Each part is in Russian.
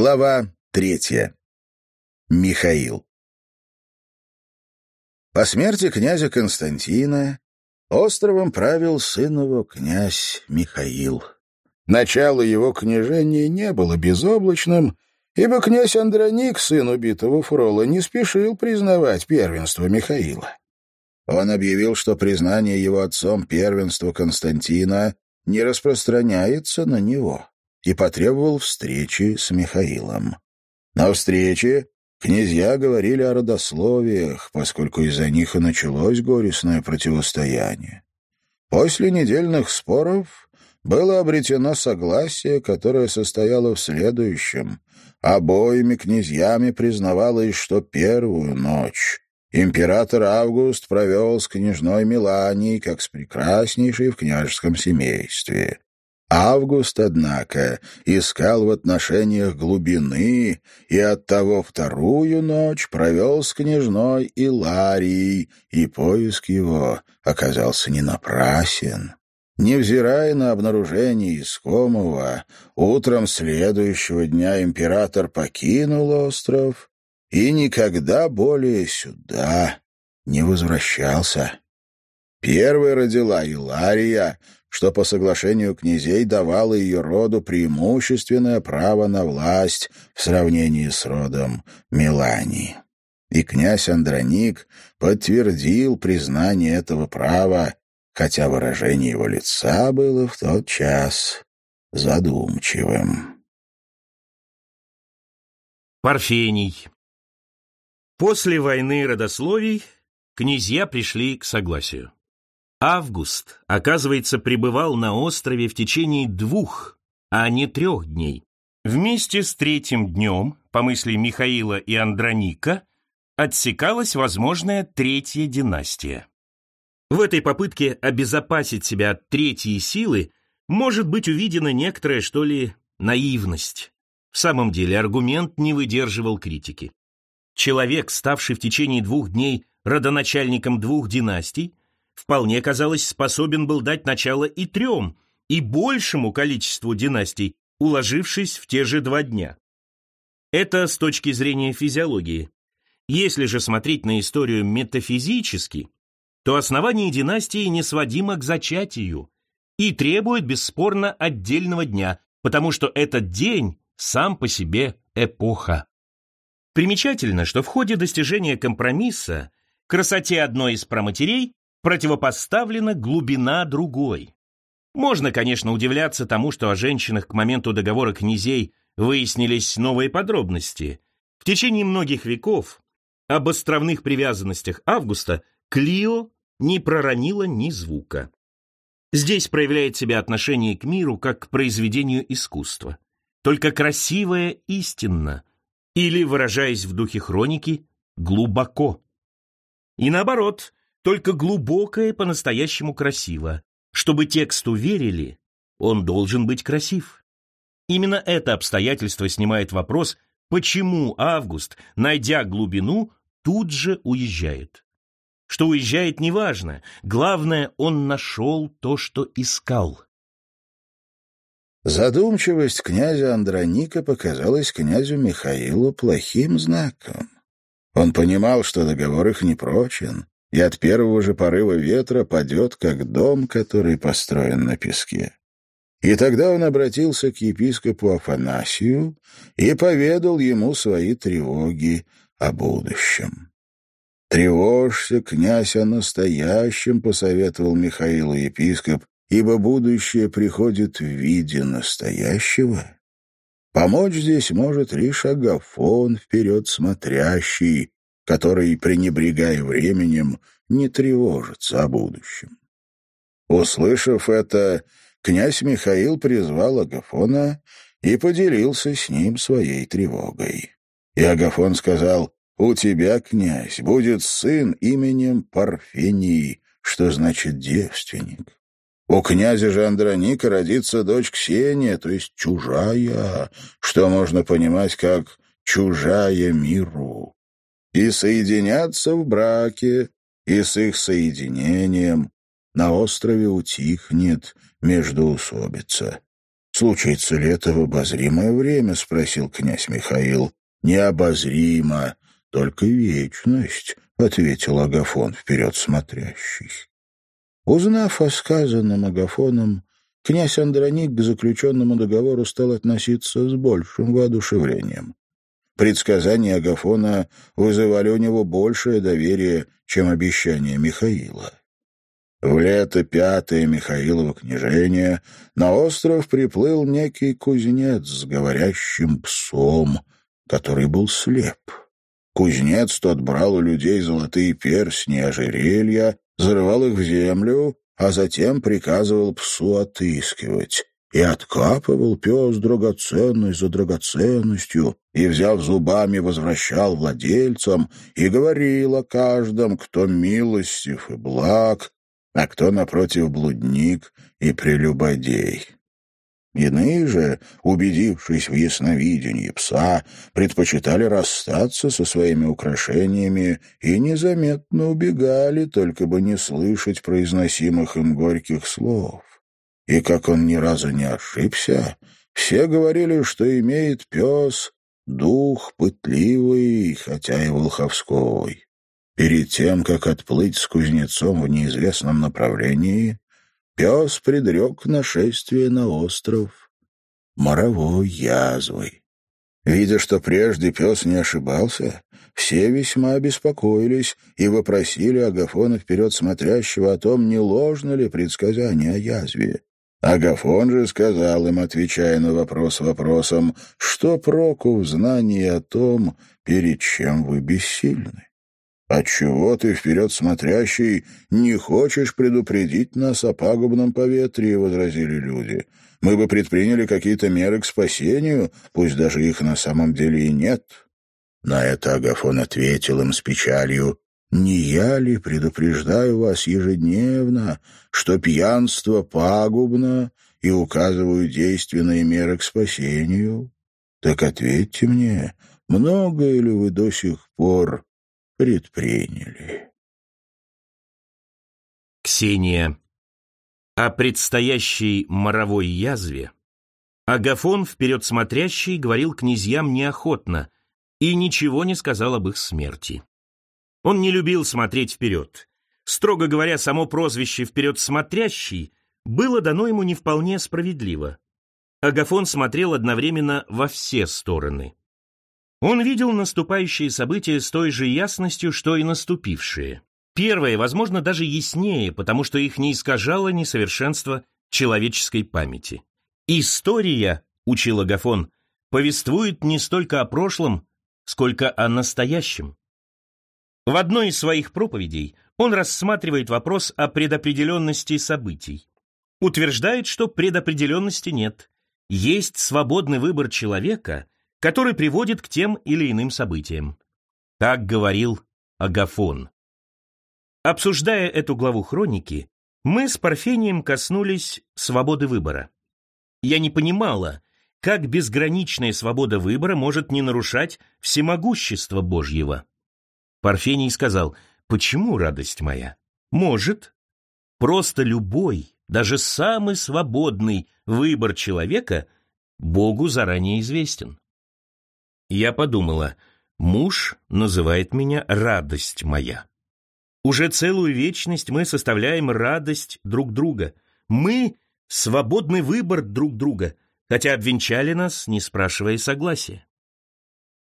Глава третья. Михаил. По смерти князя Константина островом правил сын его князь Михаил. Начало его княжения не было безоблачным, ибо князь Андроник, сын убитого Фрола, не спешил признавать первенство Михаила. Он объявил, что признание его отцом первенства Константина не распространяется на него и потребовал встречи с Михаилом. На встрече князья говорили о родословиях, поскольку из-за них и началось горестное противостояние. После недельных споров было обретено согласие, которое состояло в следующем. Обоими князьями признавалось, что первую ночь император Август провел с княжной Миланией, как с прекраснейшей в княжеском семействе. Август, однако, искал в отношениях глубины и оттого вторую ночь провел с княжной Иларией, и поиск его оказался не напрасен. Невзирая на обнаружение искомого, утром следующего дня император покинул остров и никогда более сюда не возвращался. Первой родила Илария, что по соглашению князей давало ее роду преимущественное право на власть в сравнении с родом Милании. И князь Андроник подтвердил признание этого права, хотя выражение его лица было в тот час задумчивым. Парфений После войны родословий князья пришли к согласию. Август, оказывается, пребывал на острове в течение двух, а не трех дней. Вместе с третьим днем, по мысли Михаила и Андроника, отсекалась возможная третья династия. В этой попытке обезопасить себя от третьей силы может быть увидена некоторая, что ли, наивность. В самом деле аргумент не выдерживал критики. Человек, ставший в течение двух дней родоначальником двух династий, вполне, казалось, способен был дать начало и трем, и большему количеству династий, уложившись в те же два дня. Это с точки зрения физиологии. Если же смотреть на историю метафизически, то основание династии несводимо к зачатию и требует бесспорно отдельного дня, потому что этот день сам по себе эпоха. Примечательно, что в ходе достижения компромисса красоте одной из проматерей противопоставлена глубина другой. Можно, конечно, удивляться тому, что о женщинах к моменту договора князей выяснились новые подробности. В течение многих веков об островных привязанностях Августа Клио не проронила ни звука. Здесь проявляет себя отношение к миру как к произведению искусства. Только красивое истинно, или, выражаясь в духе хроники, глубоко. И наоборот, только глубокое по-настоящему красиво. Чтобы тексту верили, он должен быть красив. Именно это обстоятельство снимает вопрос, почему Август, найдя глубину, тут же уезжает. Что уезжает, неважно. Главное, он нашел то, что искал. Задумчивость князя Андроника показалась князю Михаилу плохим знаком. Он понимал, что договор их не прочен, и от первого же порыва ветра падет, как дом, который построен на песке. И тогда он обратился к епископу Афанасию и поведал ему свои тревоги о будущем. «Тревожься, князь, о настоящем», — посоветовал Михаилу епископ, «ибо будущее приходит в виде настоящего». Помочь здесь может лишь Агафон, вперед смотрящий, который, пренебрегая временем, не тревожится о будущем. Услышав это, князь Михаил призвал Агафона и поделился с ним своей тревогой. И Агафон сказал, «У тебя, князь, будет сын именем Парфении, что значит девственник. У князя же Андроника родится дочь Ксения, то есть чужая, что можно понимать как «чужая миру» и соединятся в браке, и с их соединением на острове утихнет междоусобица. «Случится ли это в обозримое время?» — спросил князь Михаил. «Необозримо, только вечность», — ответил Агафон вперед смотрящий. Узнав о сказанном Агафоном, князь Андроник к заключенному договору стал относиться с большим воодушевлением. Предсказания Агафона вызывали у него большее доверие, чем обещания Михаила. В лето пятое Михаилова княжения на остров приплыл некий кузнец с говорящим псом, который был слеп. Кузнец тот брал у людей золотые перстни и ожерелья, зарывал их в землю, а затем приказывал псу отыскивать. И откапывал пес драгоценность за драгоценностью, и, взяв зубами, возвращал владельцам, и говорил о каждом, кто милостив и благ, а кто, напротив, блудник и прелюбодей. Иные же, убедившись в ясновидении пса, предпочитали расстаться со своими украшениями и незаметно убегали, только бы не слышать произносимых им горьких слов. И как он ни разу не ошибся, все говорили, что имеет пес дух пытливый, хотя и волховской. Перед тем, как отплыть с кузнецом в неизвестном направлении, пес предрек нашествие на остров моровой язвой. Видя, что прежде пес не ошибался, все весьма обеспокоились и вопросили Агафона вперед смотрящего о том, не ложно ли предсказание о язве. Агафон же сказал им, отвечая на вопрос вопросом, что проку в знании о том, перед чем вы бессильны. «Отчего ты, вперед смотрящий, не хочешь предупредить нас о пагубном поветрии?» — возразили люди. «Мы бы предприняли какие-то меры к спасению, пусть даже их на самом деле и нет». На это Агафон ответил им с печалью. «Не я ли предупреждаю вас ежедневно, что пьянство пагубно и указываю действенные меры к спасению? Так ответьте мне, многое ли вы до сих пор предприняли. Ксения. О предстоящей моровой язве Агафон, вперед смотрящий, говорил князьям неохотно и ничего не сказал об их смерти. Он не любил смотреть вперед. Строго говоря, само прозвище «вперед смотрящий» было дано ему не вполне справедливо. Агафон смотрел одновременно во все стороны. Он видел наступающие события с той же ясностью, что и наступившие. Первое, возможно, даже яснее, потому что их не искажало несовершенство человеческой памяти. «История», — учил Агафон, — повествует не столько о прошлом, сколько о настоящем. В одной из своих проповедей он рассматривает вопрос о предопределенности событий. Утверждает, что предопределенности нет. Есть свободный выбор человека — который приводит к тем или иным событиям. Так говорил Агафон. Обсуждая эту главу хроники, мы с Парфением коснулись свободы выбора. Я не понимала, как безграничная свобода выбора может не нарушать всемогущество Божьего. Парфений сказал, почему радость моя? Может. Просто любой, даже самый свободный выбор человека Богу заранее известен. Я подумала, муж называет меня «радость моя». Уже целую вечность мы составляем радость друг друга. Мы — свободный выбор друг друга, хотя обвенчали нас, не спрашивая согласия.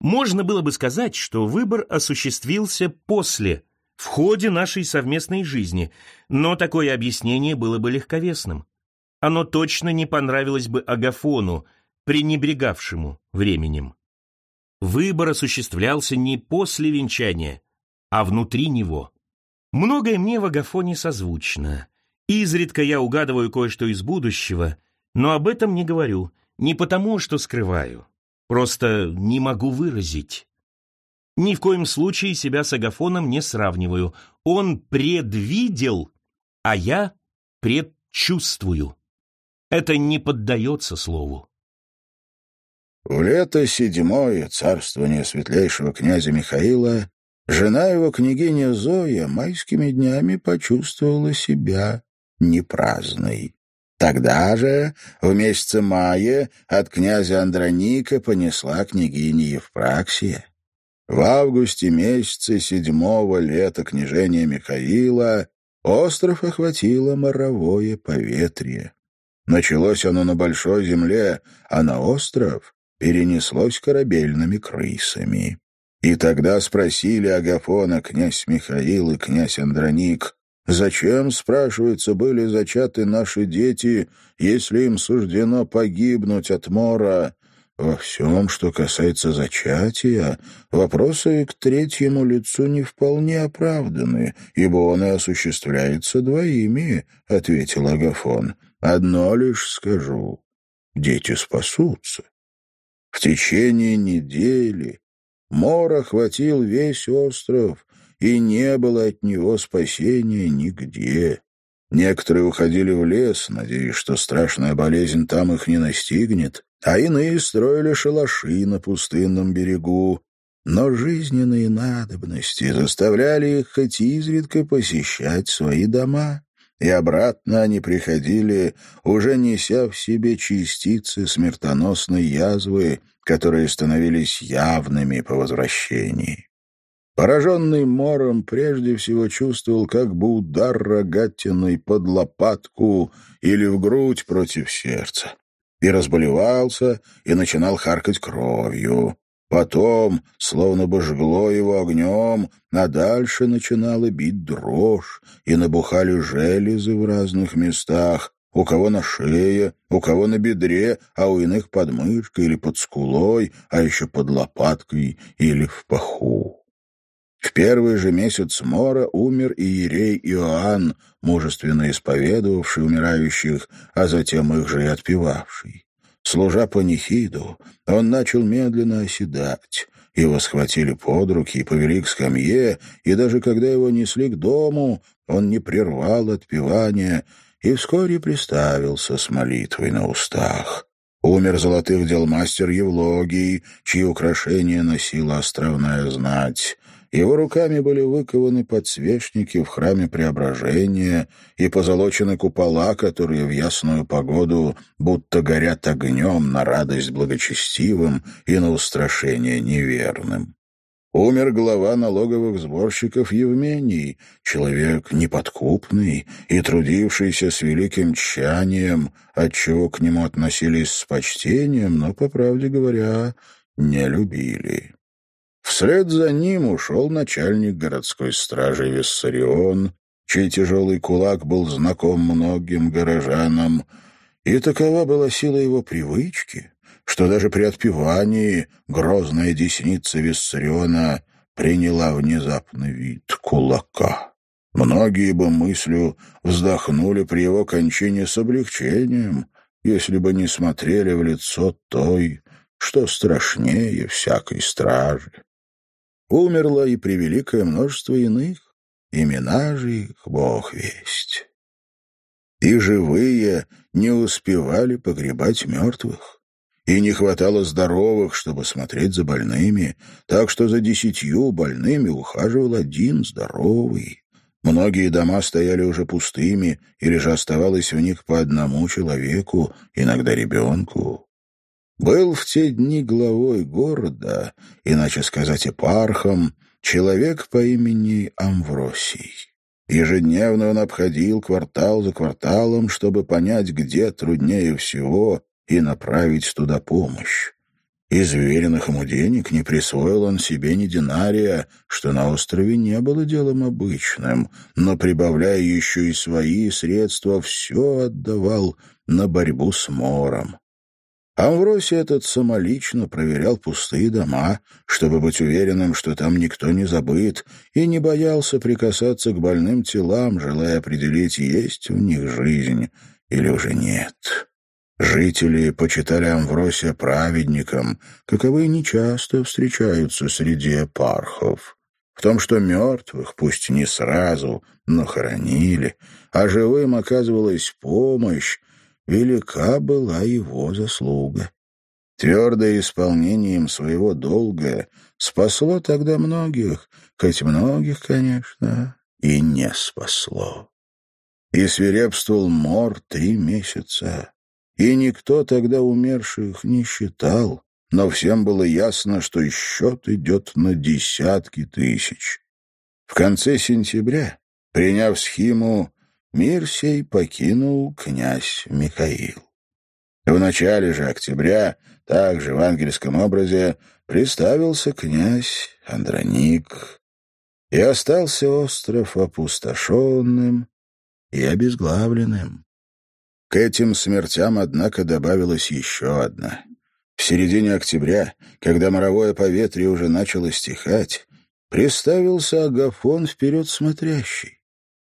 Можно было бы сказать, что выбор осуществился после, в ходе нашей совместной жизни, но такое объяснение было бы легковесным. Оно точно не понравилось бы Агафону, пренебрегавшему временем. Выбор осуществлялся не после венчания, а внутри него. Многое мне в Агафоне созвучно. Изредка я угадываю кое-что из будущего, но об этом не говорю, не потому, что скрываю. Просто не могу выразить. Ни в коем случае себя с Агафоном не сравниваю. Он предвидел, а я предчувствую. Это не поддается слову. В лето седьмое царствование светлейшего князя Михаила жена его, княгиня Зоя, майскими днями почувствовала себя непраздной. Тогда же, в месяце мая, от князя Андроника понесла княгиня Евпраксия. В августе месяце седьмого лета княжения Михаила остров охватило моровое поветрие. Началось оно на большой земле, а на остров перенеслось корабельными крысами. И тогда спросили Агафона князь Михаил и князь Андроник, Зачем, спрашивается, были зачаты наши дети, если им суждено погибнуть от мора? Во всем, что касается зачатия, вопросы к третьему лицу не вполне оправданы, ибо он и осуществляется двоими, — ответил Агафон. Одно лишь скажу — дети спасутся. В течение недели мор охватил весь остров, и не было от него спасения нигде. Некоторые уходили в лес, надеясь, что страшная болезнь там их не настигнет, а иные строили шалаши на пустынном берегу. Но жизненные надобности заставляли их хоть изредка посещать свои дома, и обратно они приходили, уже неся в себе частицы смертоносной язвы, которые становились явными по возвращении. Пораженный мором прежде всего чувствовал как бы удар рогатиной под лопатку или в грудь против сердца. И разболевался, и начинал харкать кровью. Потом, словно бы жгло его огнем, а дальше начинала бить дрожь, и набухали железы в разных местах, у кого на шее, у кого на бедре, а у иных под мышкой или под скулой, а еще под лопаткой или в паху. В первый же месяц мора умер и Иерей Иоанн, мужественно исповедовавший умирающих, а затем их же и отпевавший. Служа панихиду, он начал медленно оседать. Его схватили под руки и повели к скамье, и даже когда его несли к дому, он не прервал отпевания и вскоре приставился с молитвой на устах. Умер золотых дел мастер Евлогий, чьи украшения носила островная знать. Его руками были выкованы подсвечники в храме Преображения и позолочены купола, которые в ясную погоду будто горят огнем на радость благочестивым и на устрашение неверным. Умер глава налоговых сборщиков Евмений, человек неподкупный и трудившийся с великим тщанием, отчего к нему относились с почтением, но, по правде говоря, не любили. Вслед за ним ушел начальник городской стражи Виссарион, чей тяжелый кулак был знаком многим горожанам, и такова была сила его привычки, что даже при отпевании грозная десница Виссариона приняла внезапный вид кулака. Многие бы мыслью вздохнули при его кончине с облегчением, если бы не смотрели в лицо той, что страшнее всякой стражи. Умерло и превеликое множество иных, имена же их Бог весть. И живые не успевали погребать мертвых, и не хватало здоровых, чтобы смотреть за больными, так что за десятью больными ухаживал один здоровый. Многие дома стояли уже пустыми, или же оставалось в них по одному человеку, иногда ребенку был в те дни главой города, иначе сказать епархом, человек по имени Амвросий. Ежедневно он обходил квартал за кварталом, чтобы понять, где труднее всего, и направить туда помощь. Из веренных ему денег не присвоил он себе ни динария, что на острове не было делом обычным, но, прибавляя еще и свои средства, все отдавал на борьбу с мором. Амвросий этот самолично проверял пустые дома, чтобы быть уверенным, что там никто не забыт, и не боялся прикасаться к больным телам, желая определить, есть в них жизнь или уже нет. Жители почитали Амвросия праведником, каковые нечасто встречаются среди епархов. В том, что мертвых, пусть не сразу, но хоронили, а живым оказывалась помощь, велика была его заслуга. Твердое исполнением своего долга спасло тогда многих, хоть многих, конечно, и не спасло. и свирепствовал мор три месяца. И никто тогда умерших не считал, но всем было ясно, что счет идет на десятки тысяч. В конце сентября, приняв схему, мир сей покинул князь Михаил. В начале же октября, также в ангельском образе, представился князь Андроник, и остался остров опустошенным и обезглавленным. К этим смертям, однако, добавилась еще одна. В середине октября, когда моровое поветрие уже начало стихать, приставился Агафон вперед смотрящий.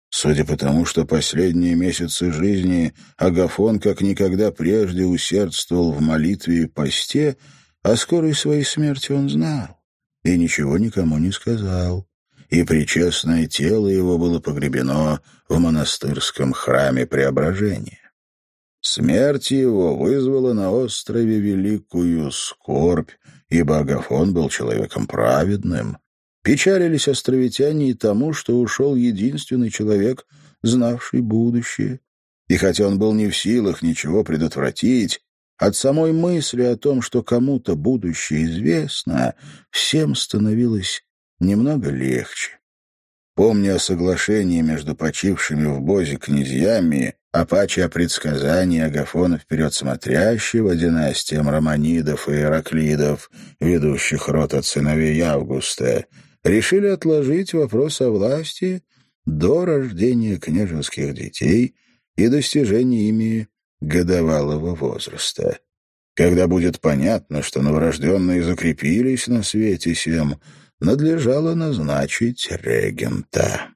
Судя по тому, что последние месяцы жизни Агафон как никогда прежде усердствовал в молитве и посте, о скорой своей смерти он знал и ничего никому не сказал и причестное тело его было погребено в монастырском храме Преображения. Смерть его вызвала на острове великую скорбь, ибо Агафон был человеком праведным. Печалились островитяне и тому, что ушел единственный человек, знавший будущее. И хотя он был не в силах ничего предотвратить, от самой мысли о том, что кому-то будущее известно, всем становилось немного легче. Помня о соглашении между почившими в Бозе князьями, Апачи о предсказании Агафона вперед смотрящего династиям Романидов и Ираклидов, ведущих род от сыновей Августа, решили отложить вопрос о власти до рождения княжеских детей и достижения ими годовалого возраста. Когда будет понятно, что новорожденные закрепились на свете всем, надлежало назначить регента.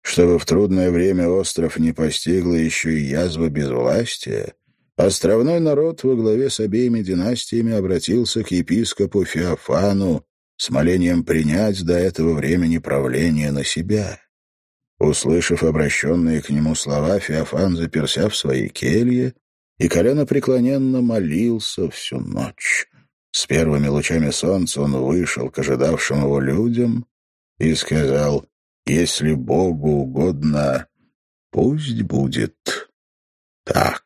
Чтобы в трудное время остров не постигла еще и язва безвластия, островной народ во главе с обеими династиями обратился к епископу Феофану с молением принять до этого времени правление на себя. Услышав обращенные к нему слова, Феофан заперся в своей келье и коленопреклоненно молился всю ночь. С первыми лучами солнца он вышел к ожидавшим его людям и сказал, «Если Богу угодно, пусть будет так».